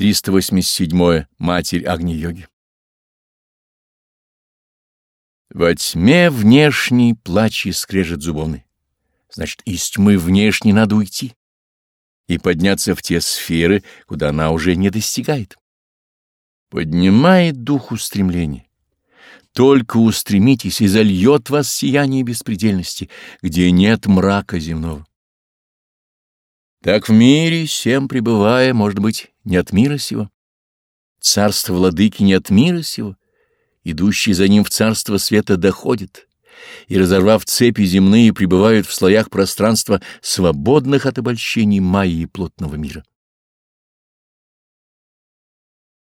387. Матерь Агни-йоги. Во тьме внешней плач и скрежет зубовный. Значит, из тьмы внешней надо уйти и подняться в те сферы, куда она уже не достигает. Поднимает дух устремления. Только устремитесь, и зальет вас сияние беспредельности, где нет мрака земного. Так в мире, всем пребывая, может быть, не от мира сего. Царство владыки не от мира сего. Идущий за ним в царство света доходит, и, разорвав цепи земные, пребывают в слоях пространства, свободных от обольщений майи плотного мира.